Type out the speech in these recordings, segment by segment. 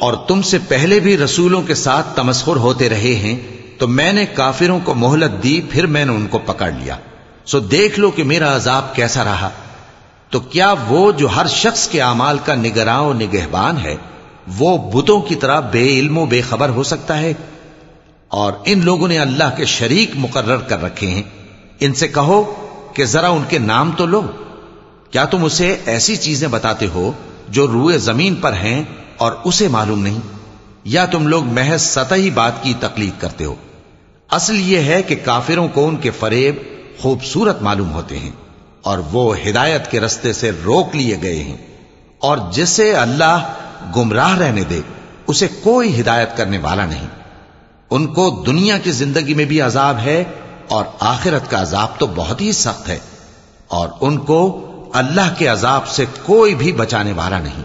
और तुमसे पहले भी रसूलों के साथ तमस्खुर होते रहे हैं तो मैंने काफिरों को मोहलत दी, फिर मैंने उनको पकड़ लिया। सो देख लो कि मेरा अजाब कैसा रहा। तो क्या वो जो हर शख्स के अमाल का निगरान निगहबान है, वो बुतों की तरह बेइल्मो, बेखबर हो सकता है? और इन लोगों ने अल्लाह के शरीक मुकर्र कर रखे हैं। इनसे कहो कि जरा उनके नाम तो लो। क्या तुम उसे ऐसी चीज़ें बताते हो, जो रूए ज़मीन पर हैं और उसे मालूम नहीं। या तुम लोग महज सतही बात की तकलीद करते हो। असल यह है कि काफिरों को उनके फरेब खूबसूरत मालूम होते हैं और वो हिदायत के रस्ते से रोक लिए गए हैं। और जिसे अल्लाह गुमराह रहने दे, उसे कोई हिदायत करने वाला नहीं। उनको दुनिया की ज़िंदगी में भी अजाब है और आखिरत का अजाब तो बहुत ही सख्त है। और उनको अल्लाह के अजाब से कोई भी बचाने वाला नहीं।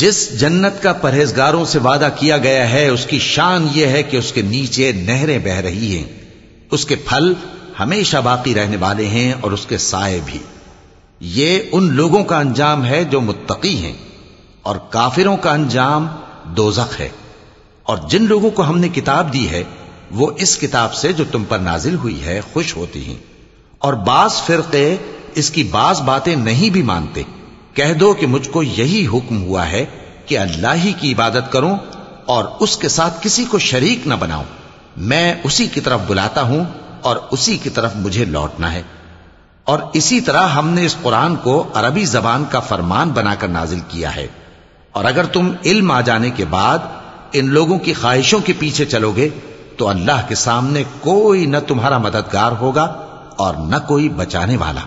जिस जन्नत का परहेजगारों से वादा किया गया है उसकी शान यह है कि उसके नीचे नहरें बह रही हैं उसके फल हमेशा बाकी रहने वाले हैं और उसके साए भी। ये उन लोगों का अंजाम है जो मुत्तकी हैं और काफिरों का अंजाम दोजख है। और जिन लोगों को हमने किताब दी है, वो इस किताब से जो तुम पर नाजिल हुई है, खुश होती हैं। और बास फिरके इसकी बास बातें नहीं भी मानते। कह दो कि मुझको यही हुक्म हुआ है कि अल्लाह ही की इबादत करूँ और उसके साथ किसी को शरीक न बनाऊँ। मैं उसी की तरफ बुलाता हूं और उसी की तरफ मुझे लौटना है और इसी तरह हमने इस कुरान को अरबी जबान का फरमान बनाकर नाजिल किया है और अगर तुम इल्म आ जाने के बाद इन लोगों की ख्वाहिशों के पीछे चलोगे तो अल्लाह के सामने कोई न तुम्हारा मददगार होगा और न कोई बचाने वाला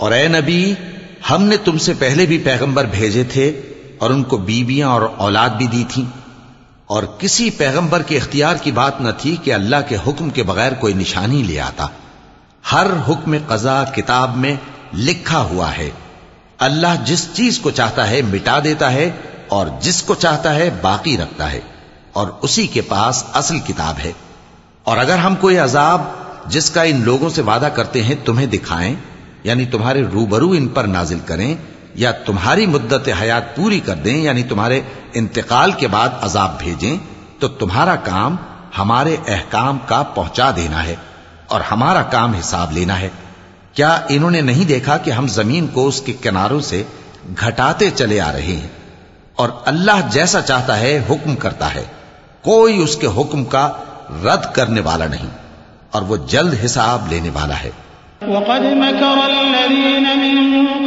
और ए नबी हमने तुमसे पहले भी पैगंबर भेजे थे और उनको बीबियां और औलाद भी दी थी और किसी पैगंबर के इख्तियार की बात न थी कि अल्लाह के हुक्म के बगैर कोई निशानी ले आता। हर हुक्म कजा किताब में लिखा हुआ है। अल्लाह जिस चीज़ को चाहता है मिटा देता है और जिसको चाहता है बाकी रखता है और उसी के पास असल किताब है। और अगर हम कोई अजाब जिसका इन लोगों से वादा करते हैं तुम्हें दिखाएँ, यानी तुम्हारे रूबरू इन पर नाजिल करें या तुम्हारी मुद्दत हयात पूरी कर दें, यानी तुम्हारे इंतकाल के बाद अजाब भेजें तो तुम्हारा काम हमारे अहकाम का पहुँचा देना है और हमारा काम हिसाब लेना है। क्या इन्होंने नहीं देखा कि हम ज़मीन को उसके किनारों से घटाते चले आ रहे हैं? और अल्लाह जैसा चाहता है, हुक्म करता है। कोई उसके हुक्म का रद्द करने वाला नहीं, और वो जल्द हिसाब लेने वाला है।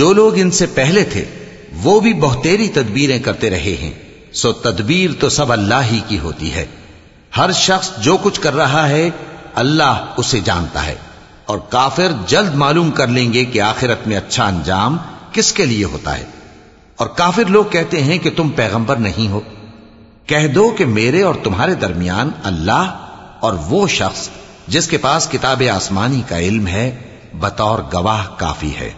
जो लोग इनसे पहले थे, वो भी बहुतेरी तदबीरें करते रहे हैं। सो तदबीर तो सब अल्लाह ही की होती है। हर शख्स जो कुछ कर रहा है, अल्लाह उसे जानता है। और काफिर जल्द मालूम कर लेंगे कि आखिरत में अच्छा अंजाम किसके लिए होता है। और काफिर लोग कहते हैं कि तुम पैगंबर नहीं हो। कह दो कि मेरे और तुम्हारे दरमियान अल्लाह और वो शख्स जिसके पास किताब आसमानी का इल्म है, बतौर गवाह काफ़ी है।